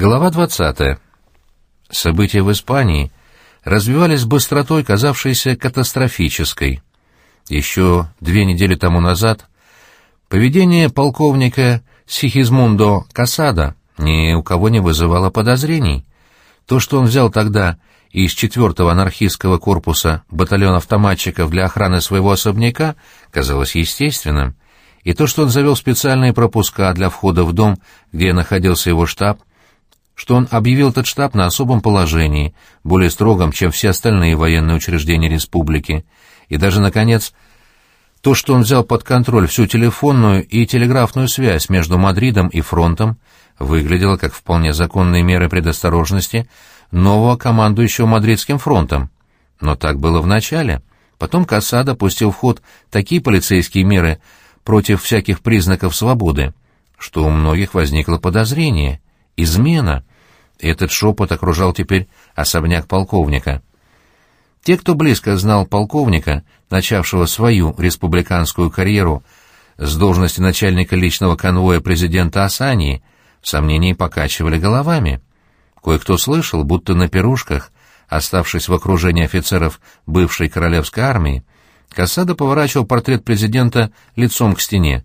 Глава 20. События в Испании развивались с быстротой, казавшейся катастрофической. Еще две недели тому назад поведение полковника Сихизмундо Касада ни у кого не вызывало подозрений. То, что он взял тогда из четвертого анархистского корпуса батальон автоматчиков для охраны своего особняка, казалось естественным, и то, что он завел специальные пропуска для входа в дом, где находился его штаб, что он объявил этот штаб на особом положении, более строгом, чем все остальные военные учреждения республики, и даже, наконец, то, что он взял под контроль всю телефонную и телеграфную связь между Мадридом и фронтом, выглядело как вполне законные меры предосторожности нового командующего Мадридским фронтом. Но так было в начале. Потом Касада пустил в ход такие полицейские меры против всяких признаков свободы, что у многих возникло подозрение. Измена. Этот шепот окружал теперь особняк полковника. Те, кто близко знал полковника, начавшего свою республиканскую карьеру с должности начальника личного конвоя президента Асании, в сомнении покачивали головами. Кое-кто слышал, будто на пирушках, оставшись в окружении офицеров бывшей королевской армии, Кассада поворачивал портрет президента лицом к стене.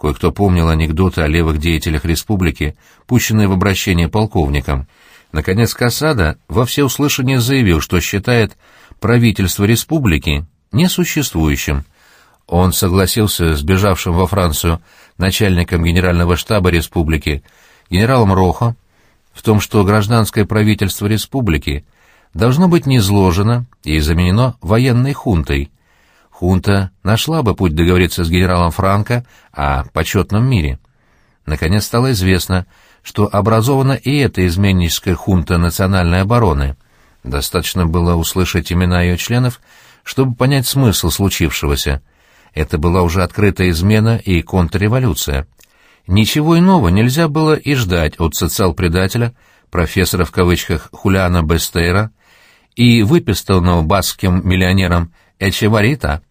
Кое-кто помнил анекдоты о левых деятелях республики, пущенные в обращение полковникам. Наконец Кассада во всеуслышание заявил, что считает правительство республики несуществующим. Он согласился с бежавшим во Францию начальником генерального штаба республики, генералом Рохо, в том, что гражданское правительство республики должно быть низложено и заменено военной хунтой. Хунта нашла бы путь договориться с генералом Франко о почетном мире. Наконец стало известно, что образована и эта изменническая хунта национальной обороны. Достаточно было услышать имена ее членов, чтобы понять смысл случившегося. Это была уже открытая измена и контрреволюция. Ничего иного нельзя было и ждать от социал-предателя, профессора в кавычках Хулиана Бестейра и выпистанного баскским миллионером Эчеварита,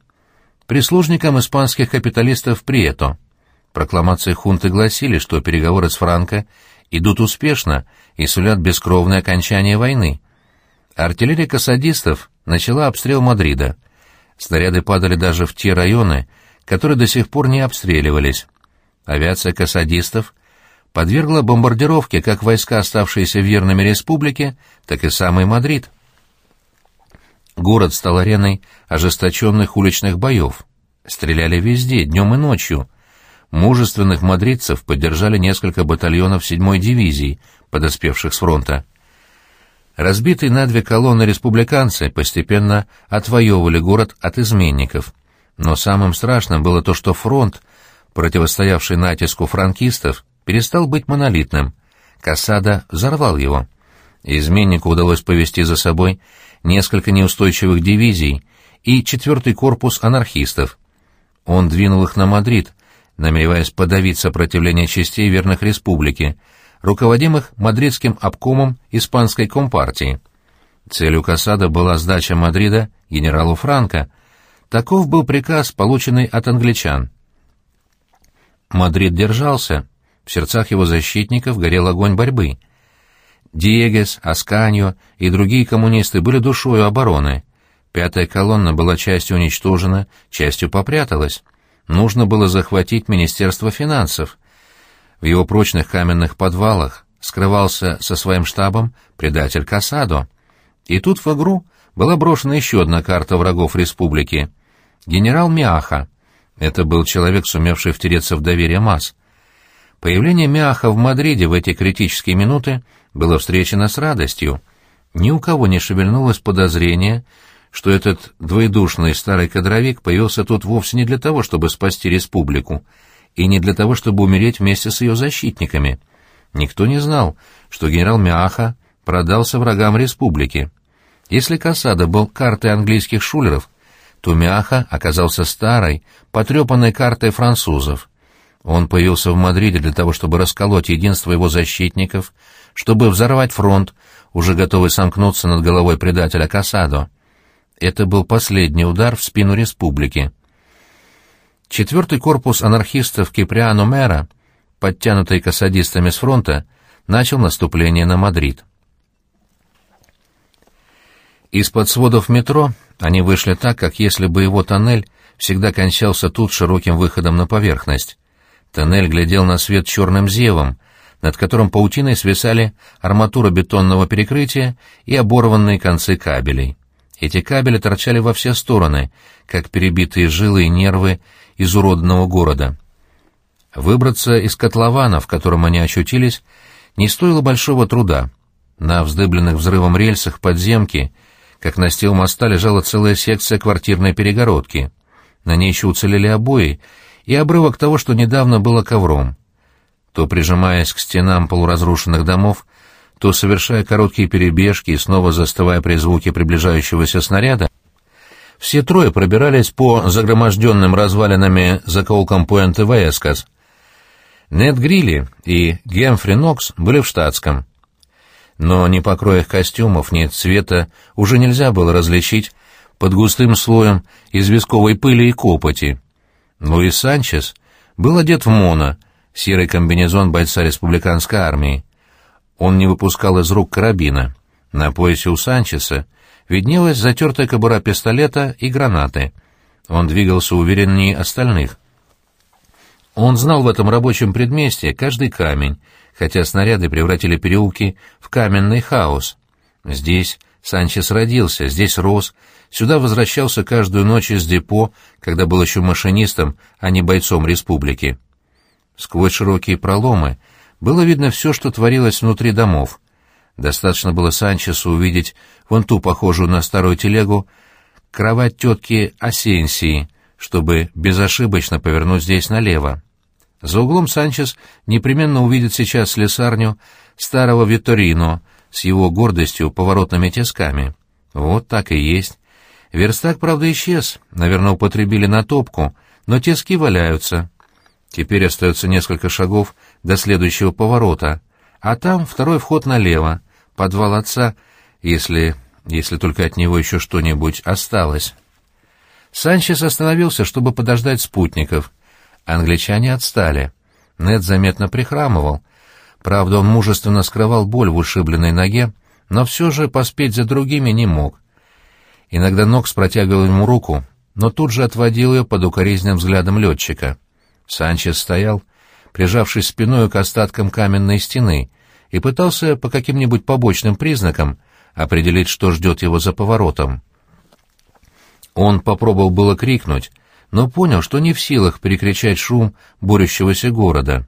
прислужником испанских капиталистов Прието. Прокламации хунты гласили, что переговоры с Франко идут успешно и сулят бескровное окончание войны. Артиллерия кассадистов начала обстрел Мадрида. Снаряды падали даже в те районы, которые до сих пор не обстреливались. Авиация кассадистов подвергла бомбардировке как войска, оставшиеся верными республике, так и самый Мадрид. Город стал ареной ожесточенных уличных боев. Стреляли везде, днем и ночью. Мужественных мадридцев поддержали несколько батальонов 7-й дивизии, подоспевших с фронта. Разбитые на две колонны республиканцы постепенно отвоевывали город от изменников. Но самым страшным было то, что фронт, противостоявший натиску франкистов, перестал быть монолитным. Касадо взорвал его. Изменнику удалось повести за собой несколько неустойчивых дивизий и четвертый корпус анархистов. Он двинул их на Мадрид, намереваясь подавить сопротивление частей верных республики, руководимых мадридским обкомом Испанской Компартии. Целью Касадо была сдача Мадрида генералу Франко. Таков был приказ, полученный от англичан. Мадрид держался, в сердцах его защитников горел огонь борьбы. Диегес, Асканьо и другие коммунисты были душою обороны. Пятая колонна была частью уничтожена, частью попряталась. Нужно было захватить Министерство финансов — в его прочных каменных подвалах скрывался со своим штабом предатель Касадо. И тут в игру была брошена еще одна карта врагов республики. Генерал Миаха. Это был человек, сумевший втереться в доверие масс. Появление Миаха в Мадриде в эти критические минуты было встречено с радостью. Ни у кого не шевельнулось подозрение, что этот двоедушный старый кадровик появился тут вовсе не для того, чтобы спасти республику, и не для того, чтобы умереть вместе с ее защитниками. Никто не знал, что генерал Мяха продался врагам республики. Если Касада был картой английских шулеров, то Мяха оказался старой, потрепанной картой французов. Он появился в Мадриде для того, чтобы расколоть единство его защитников, чтобы взорвать фронт, уже готовый сомкнуться над головой предателя Касадо. Это был последний удар в спину республики. Четвертый корпус анархистов Киприано Мера, подтянутый кассадистами с фронта, начал наступление на Мадрид. Из-под сводов метро они вышли так, как если бы его тоннель всегда кончался тут широким выходом на поверхность. Тоннель глядел на свет черным зевом, над которым паутиной свисали арматура бетонного перекрытия и оборванные концы кабелей. Эти кабели торчали во все стороны, как перебитые жилы и нервы изуродного города. Выбраться из котлована, в котором они очутились, не стоило большого труда. На вздыбленных взрывом рельсах подземки — как на стил моста лежала целая секция квартирной перегородки. На ней еще уцелели обои и обрывок того, что недавно было ковром. То прижимаясь к стенам полуразрушенных домов, то совершая короткие перебежки и снова застывая при звуке приближающегося снаряда, все трое пробирались по загроможденным развалинами закоулкам Пуэнте Ваэскас. Нед Грилли и Гемфри Нокс были в штатском — но ни покроя костюмов, ни цвета уже нельзя было различить под густым слоем известковой пыли и копоти. Луис Санчес был одет в моно, серый комбинезон бойца республиканской армии. Он не выпускал из рук карабина. На поясе у Санчеса виднелась затертая кобура пистолета и гранаты. Он двигался увереннее остальных. Он знал в этом рабочем предместье каждый камень, хотя снаряды превратили переулки в каменный хаос. Здесь Санчес родился, здесь рос, сюда возвращался каждую ночь из депо, когда был еще машинистом, а не бойцом республики. Сквозь широкие проломы было видно все, что творилось внутри домов. Достаточно было Санчесу увидеть вон ту, похожую на старую телегу, кровать тетки Асенсии, чтобы безошибочно повернуть здесь налево. За углом Санчес непременно увидит сейчас слесарню старого Виторино с его гордостью поворотными тисками. Вот так и есть. Верстак, правда, исчез, наверное, употребили на топку, но тиски валяются. Теперь остается несколько шагов до следующего поворота, а там второй вход налево, подвал отца, если... если только от него еще что-нибудь осталось. Санчес остановился, чтобы подождать спутников — Англичане отстали. Нед заметно прихрамывал. Правда, он мужественно скрывал боль в ушибленной ноге, но все же поспеть за другими не мог. Иногда Нокс протягивал ему руку, но тут же отводил ее под укоризненным взглядом летчика. Санчес стоял, прижавшись спиной к остаткам каменной стены, и пытался по каким-нибудь побочным признакам определить, что ждет его за поворотом. Он попробовал было крикнуть, но понял, что не в силах перекричать шум борющегося города.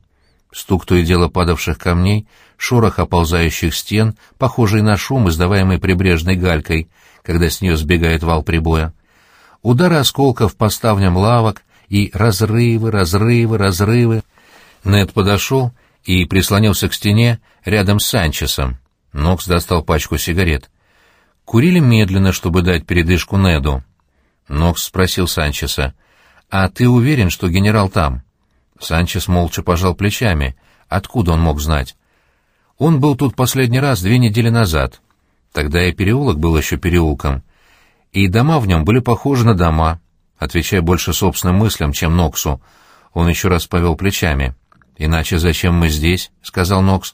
Стук то и дело падавших камней, шорох оползающих стен, похожий на шум, издаваемый прибрежной галькой, когда с нее сбегает вал прибоя. Удары осколков по ставням лавок и разрывы, разрывы, разрывы. Нед подошел и прислонился к стене рядом с Санчесом. Нокс достал пачку сигарет. Курили медленно, чтобы дать передышку Неду. Нокс спросил Санчеса, «А ты уверен, что генерал там?» Санчес молча пожал плечами. Откуда он мог знать? Он был тут последний раз две недели назад. Тогда и переулок был еще переулком. И дома в нем были похожи на дома. Отвечая больше собственным мыслям, чем Ноксу, он еще раз повел плечами. «Иначе зачем мы здесь?» — сказал Нокс.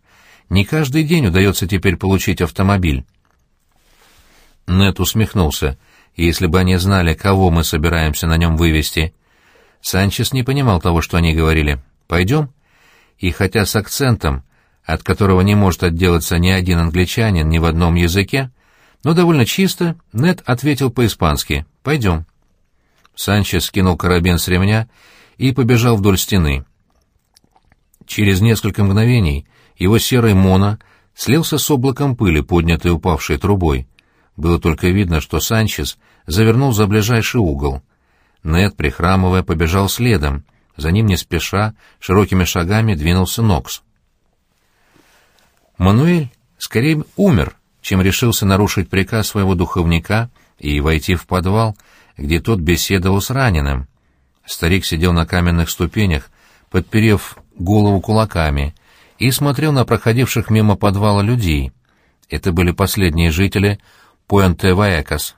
«Не каждый день удается теперь получить автомобиль». Нет усмехнулся. «Если бы они знали, кого мы собираемся на нем вывести...» Санчес не понимал того, что они говорили. «Пойдем?» И хотя с акцентом, от которого не может отделаться ни один англичанин ни в одном языке, но довольно чисто, Нед ответил по-испански «Пойдем». Санчес скинул карабин с ремня и побежал вдоль стены. Через несколько мгновений его серый моно слился с облаком пыли, поднятой упавшей трубой. Было только видно, что Санчес завернул за ближайший угол. Нед, прихрамывая, побежал следом. За ним не спеша, широкими шагами двинулся Нокс. Мануэль скорее умер, чем решился нарушить приказ своего духовника и войти в подвал, где тот беседовал с раненым. Старик сидел на каменных ступенях, подперев голову кулаками, и смотрел на проходивших мимо подвала людей. Это были последние жители Пуэнте-Ваэкас.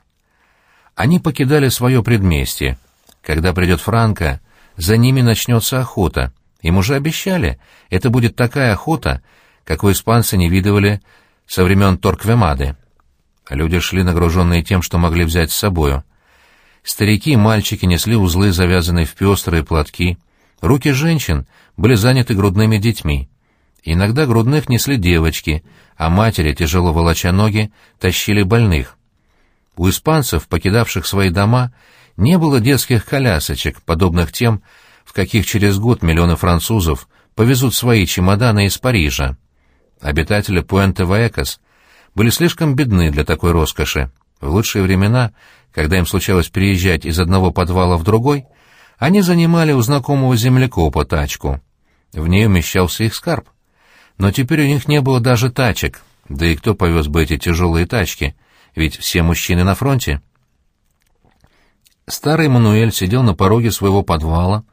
Они покидали свое предместье, когда придет Франко, за ними начнется охота. Им уже обещали, это будет такая охота, какой испанцы не видывали со времен Торквемады. Люди шли нагруженные тем, что могли взять с собою. Старики и мальчики несли узлы, завязанные в пестрые платки. Руки женщин были заняты грудными детьми. Иногда грудных несли девочки, а матери, тяжело волоча ноги, тащили больных. У испанцев, покидавших свои дома, не было детских колясочек, подобных тем, в каких через год миллионы французов повезут свои чемоданы из Парижа. Обитатели Пуэнте-Ваэкос были слишком бедны для такой роскоши. В лучшие времена, когда им случалось переезжать из одного подвала в другой, они занимали у знакомого землекопа тачку. В ней умещался их скарб. Но теперь у них не было даже тачек, да и кто повез бы эти тяжелые тачки, ведь все мужчины на фронте. Старый Мануэль сидел на пороге своего подвала,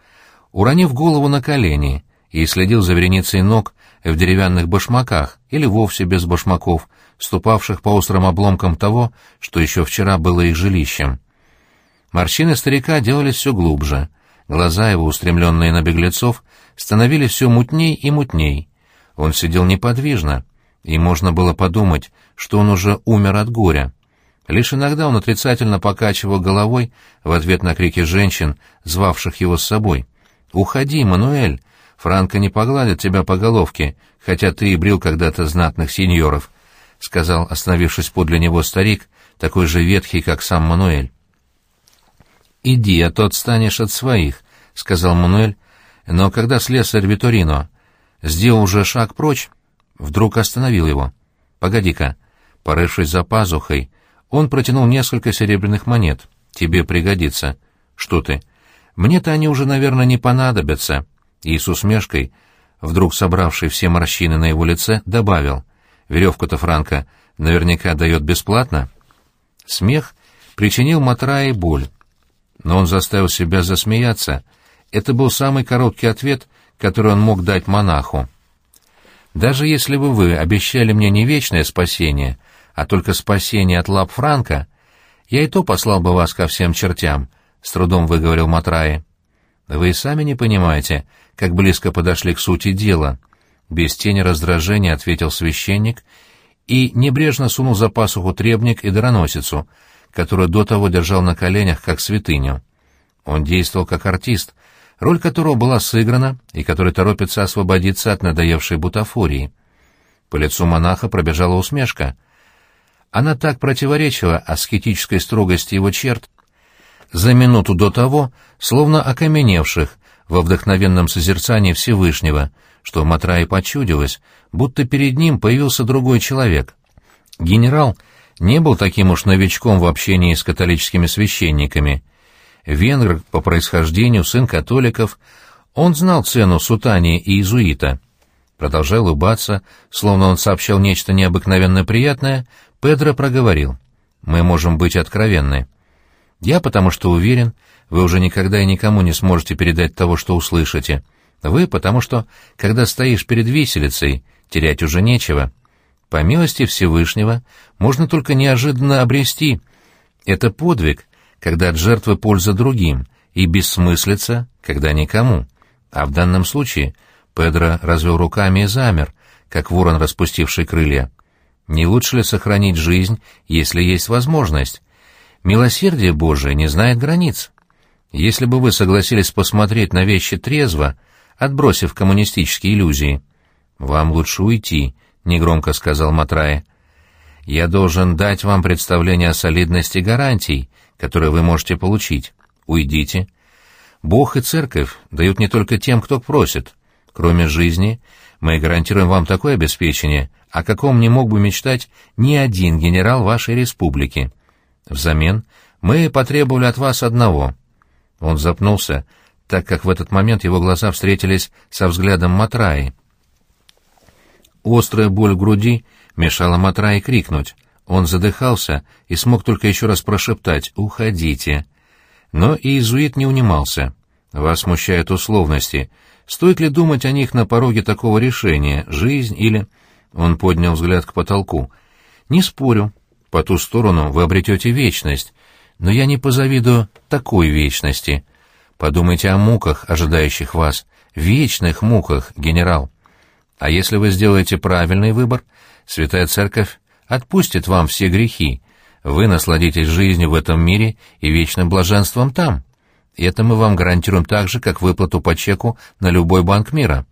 уронив голову на колени, и следил за вереницей ног в деревянных башмаках или вовсе без башмаков, ступавших по острым обломкам того, что еще вчера было их жилищем. Морщины старика делались все глубже, глаза его, устремленные на беглецов, становились все мутней и мутней, он сидел неподвижно, и можно было подумать, что он уже умер от горя. Лишь иногда он отрицательно покачивал головой в ответ на крики женщин, звавших его с собой. «Уходи, Мануэль! Франко не погладит тебя по головке, хотя ты и брил когда-то знатных сеньоров», — сказал, остановившись подле него старик, такой же ветхий, как сам Мануэль. «Иди, а то отстанешь от своих», — сказал Мануэль, но когда слесарь Виторино сделал уже шаг прочь, вдруг остановил его. «Погоди-ка». Порывшись за пазухой, он протянул несколько серебряных монет. «Тебе пригодится». «Что ты?» «Мне-то они уже, наверное, не понадобятся». И с усмешкой, вдруг собравший все морщины на его лице, добавил. «Веревку-то Франко наверняка дает бесплатно». Смех причинил Матрае боль. Но он заставил себя засмеяться. Это был самый короткий ответ, который он мог дать монаху. Даже если бы вы обещали мне не вечное спасение, а только спасение от лап Франка, я и то послал бы вас ко всем чертям, — с трудом выговорил Матраи. Вы и сами не понимаете, как близко подошли к сути дела. Без тени раздражения ответил священник и небрежно сунул за пасуху требник и дароносицу, которую до того держал на коленях, как святыню. Он действовал как артист — роль которого была сыграна и который торопится освободиться от надоевшей бутафории. По лицу монаха пробежала усмешка. Она так противоречила аскетической строгости его черт, за минуту до того, словно окаменевших во вдохновенном созерцании Всевышнего, что Матрае почудилось, будто перед ним появился другой человек. Генерал не был таким уж новичком в общении с католическими священниками — венгр по происхождению, сын католиков, он знал цену сутани и иезуита. Продолжая улыбаться, словно он сообщал нечто необыкновенно приятное, Педро проговорил. «Мы можем быть откровенны. Я потому что уверен, вы уже никогда и никому не сможете передать того, что услышите. Вы потому что, когда стоишь перед виселицей, терять уже нечего. По милости Всевышнего можно только неожиданно обрести. Это подвиг, когда от жертвы польза другим, и бессмыслица, когда никому. А в данном случае Педро развел руками и замер, как ворон, распустивший крылья. Не лучше ли сохранить жизнь, если есть возможность? Милосердие Божие не знает границ. Если бы вы согласились посмотреть на вещи трезво, отбросив коммунистические иллюзии, вам лучше уйти, — негромко сказал Матрае. Я должен дать вам представление о солидности гарантий, которые вы можете получить. Уйдите. Бог и церковь дают не только тем, кто просит. Кроме жизни, мы гарантируем вам такое обеспечение, о каком не мог бы мечтать ни один генерал вашей республики. Взамен мы потребовали от вас одного. Он запнулся, так как в этот момент его глаза встретились со взглядом Матраи. Острая боль в груди мешала Матраи крикнуть. Он задыхался и смог только еще раз прошептать «Уходите». Но и иезуит не унимался. «Вас смущают условности. Стоит ли думать о них на пороге такого решения, жизнь или...» Он поднял взгляд к потолку. «Не спорю. По ту сторону вы обретете вечность. Но я не позавидую такой вечности. Подумайте о муках, ожидающих вас. Вечных муках, генерал. А если вы сделаете правильный выбор, Святая Церковь отпустит вам все грехи, вы насладитесь жизнью в этом мире и вечным блаженством там. И это мы вам гарантируем так же, как выплату по чеку на любой банк мира».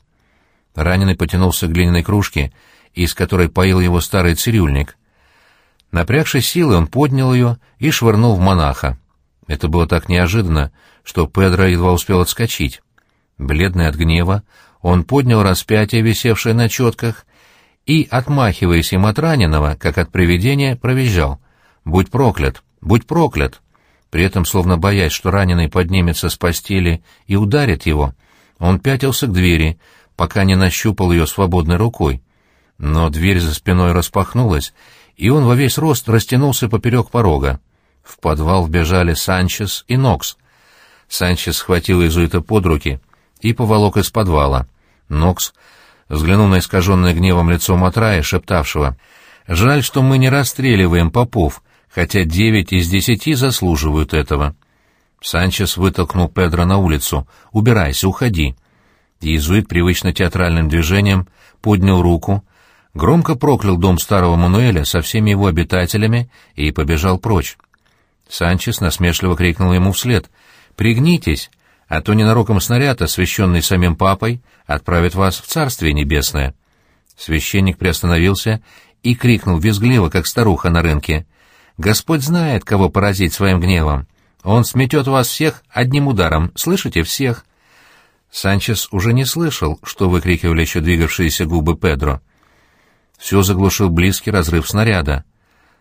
Раненый потянулся к глиняной кружке, из которой поил его старый цирюльник. Напрягшись силой, он поднял ее и швырнул в монаха. Это было так неожиданно, что Педро едва успел отскочить. Бледный от гнева, он поднял распятие, висевшее на четках, и, отмахиваясь им от раненого, как от привидения, провизжал. «Будь проклят! Будь проклят!» При этом, словно боясь, что раненый поднимется с постели и ударит его, он пятился к двери, пока не нащупал ее свободной рукой. Но дверь за спиной распахнулась, и он во весь рост растянулся поперек порога. В подвал вбежали Санчес и Нокс. Санчес схватил иезуита под руки и поволок из подвала. Нокс взглянул на искаженное гневом лицо Матрая, шептавшего, «Жаль, что мы не расстреливаем попов, хотя девять из десяти заслуживают этого». Санчес вытолкнул Педро на улицу. «Убирайся, уходи». Иезуит привычно театральным движением поднял руку, громко проклял дом старого Мануэля со всеми его обитателями и побежал прочь. Санчес насмешливо крикнул ему вслед. «Пригнитесь, а то ненароком снаряд, освященный самим папой, отправит вас в Царствие Небесное». Священник приостановился и крикнул визгливо, как старуха на рынке. «Господь знает, кого поразить своим гневом. Он сметет вас всех одним ударом, слышите, всех?» Санчес уже не слышал, что выкрикивали еще двигавшиеся губы Педро. Все заглушил близкий разрыв снаряда.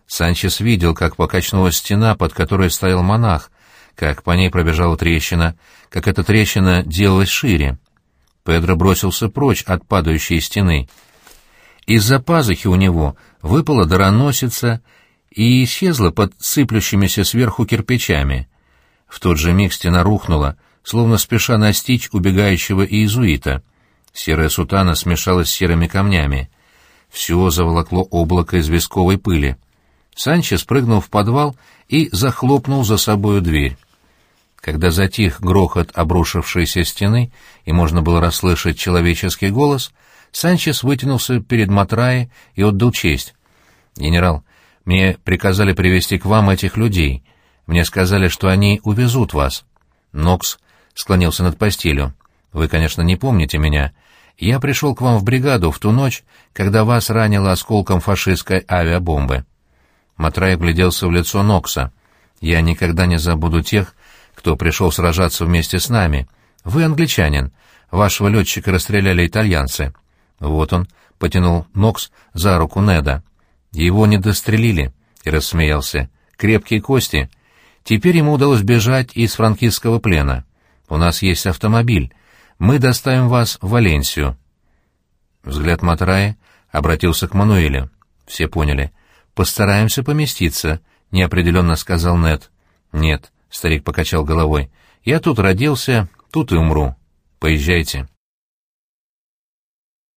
Санчес видел, как покачнулась стена, под которой стоял монах, как по ней пробежала трещина, как эта трещина делалась шире. Педро бросился прочь от падающей стены. Из-за пазухи у него выпала дароносица и исчезла под сыплющимися сверху кирпичами. В тот же миг стена рухнула, словно спеша настичь убегающего иезуита. Серая сутана смешалась с серыми камнями. Все заволокло облако известковой пыли. Санчес прыгнул в подвал и захлопнул за собою дверь. Когда затих грохот обрушившейся стены, и можно было расслышать человеческий голос, Санчес вытянулся перед Матраи и отдал честь. «Генерал, мне приказали привести к вам этих людей. Мне сказали, что они увезут вас». Нокс склонился над постелью. «Вы, конечно, не помните меня. Я пришел к вам в бригаду в ту ночь, когда вас ранило осколком фашистской авиабомбы». Матрай гляделся в лицо Нокса. «Я никогда не забуду тех, кто пришел сражаться вместе с нами. Вы англичанин. Вашего летчика расстреляли итальянцы». «Вот он», — потянул Нокс за руку Неда. «Его не дострелили», — и рассмеялся. «Крепкие кости. Теперь ему удалось бежать из франкистского плена. У нас есть автомобиль. Мы доставим вас в Валенсию». Взгляд Матраи обратился к Мануэлю. Все поняли. «Постараемся поместиться», — неопределенно сказал Нед. «Нет», — старик покачал головой. «Я тут родился, тут и умру. Поезжайте».